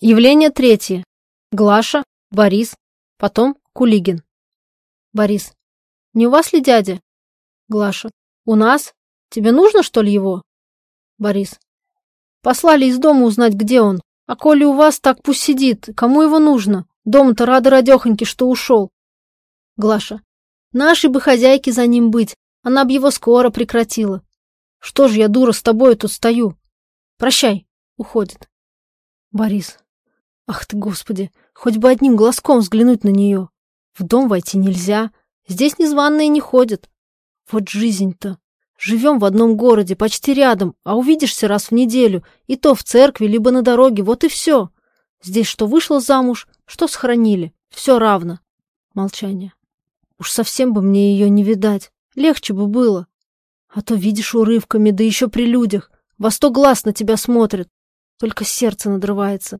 Явление третье. Глаша, Борис, потом Кулигин. Борис. Не у вас ли дядя? Глаша. У нас? Тебе нужно, что ли, его? Борис. Послали из дома узнать, где он. А коли у вас, так пусть сидит. Кому его нужно? Дома-то рады радехоньки, что ушел. Глаша. Нашей бы хозяйке за ним быть. Она б его скоро прекратила. Что ж я, дура, с тобой тут стою? Прощай. Уходит. Борис. Ах ты, господи, хоть бы одним глазком взглянуть на нее. В дом войти нельзя. Здесь незваные не ходят. Вот жизнь-то. Живем в одном городе, почти рядом, а увидишься раз в неделю, и то в церкви, либо на дороге, вот и все. Здесь что вышла замуж, что сохранили, все равно. Молчание. Уж совсем бы мне ее не видать, легче бы было. А то видишь урывками, да еще при людях, во сто глаз на тебя смотрят. Только сердце надрывается.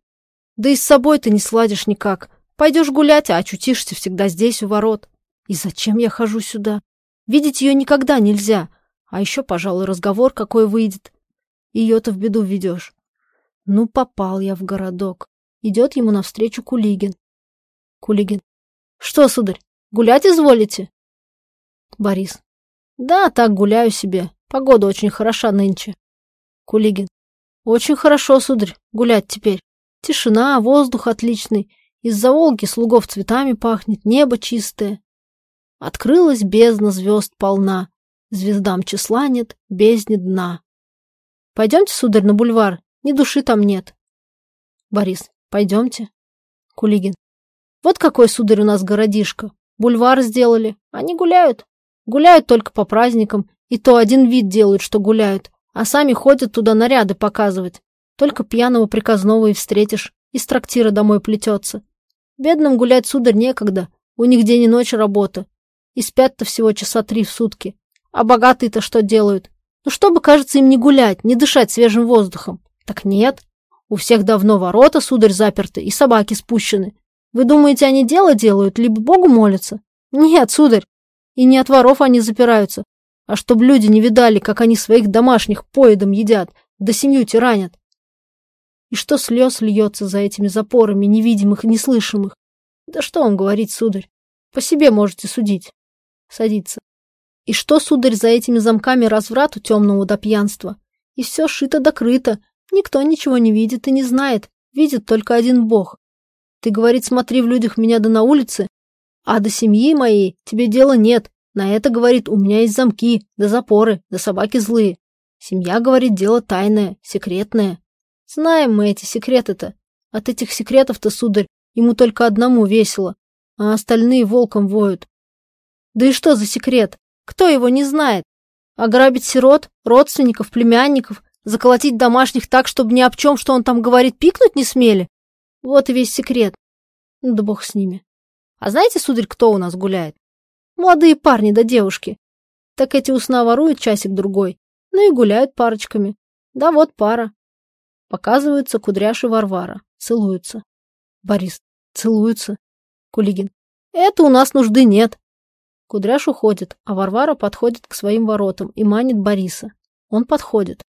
Да и с собой ты не сладишь никак. Пойдешь гулять, а очутишься всегда здесь, у ворот. И зачем я хожу сюда? Видеть ее никогда нельзя, а еще, пожалуй, разговор какой выйдет. Ее-то в беду ведешь. Ну, попал я в городок. Идет ему навстречу Кулигин. Кулигин. Что, сударь, гулять изволите? Борис. Да, так гуляю себе. Погода очень хороша нынче. Кулигин. Очень хорошо, сударь, гулять теперь. Тишина, воздух отличный. Из-за Волги слугов цветами пахнет, небо чистое. Открылась бездна звезд полна. Звездам числа нет, бездне дна. Пойдемте, сударь, на бульвар, ни души там нет. Борис, пойдемте. Кулигин. Вот какой, сударь, у нас городишко. Бульвар сделали. Они гуляют. Гуляют только по праздникам. И то один вид делают, что гуляют. А сами ходят туда наряды показывать. Только пьяного приказного и встретишь. Из трактира домой плетется. Бедным гулять, сударь, некогда. У них день и ночь работа. И спят-то всего часа три в сутки. А богатые-то что делают? Ну, чтобы, кажется, им не гулять, не дышать свежим воздухом. Так нет. У всех давно ворота, сударь, заперты, и собаки спущены. Вы думаете, они дело делают, либо Богу молятся? Нет, сударь. И не от воров они запираются, а чтобы люди не видали, как они своих домашних поедом едят, да семью тиранят. И что слез льется за этими запорами, невидимых и неслышимых? Да что вам говорить, сударь? По себе можете судить. Садиться. И что, сударь, за этими замками разврату темного до пьянства? И все шито-докрыто, никто ничего не видит и не знает, видит только один бог. Ты, говорит, смотри в людях меня да на улице, а до семьи моей тебе дела нет. На это, говорит, у меня есть замки, да запоры, да собаки злые. Семья, говорит, дело тайное, секретное. Знаем мы эти секреты-то. От этих секретов-то, сударь, ему только одному весело, а остальные волком воют. Да и что за секрет? Кто его не знает? Ограбить сирот, родственников, племянников, заколотить домашних так, чтобы ни об чем, что он там говорит, пикнуть не смели? Вот и весь секрет. Ну да бог с ними. А знаете, сударь, кто у нас гуляет? Молодые парни да девушки. Так эти усна воруют часик-другой, ну и гуляют парочками. Да вот пара. Показываются кудряши Варвара. Целуются. Борис. Целуются. Кулигин. Это у нас нужды нет. Кудряш уходит, а Варвара подходит к своим воротам и манит Бориса. Он подходит.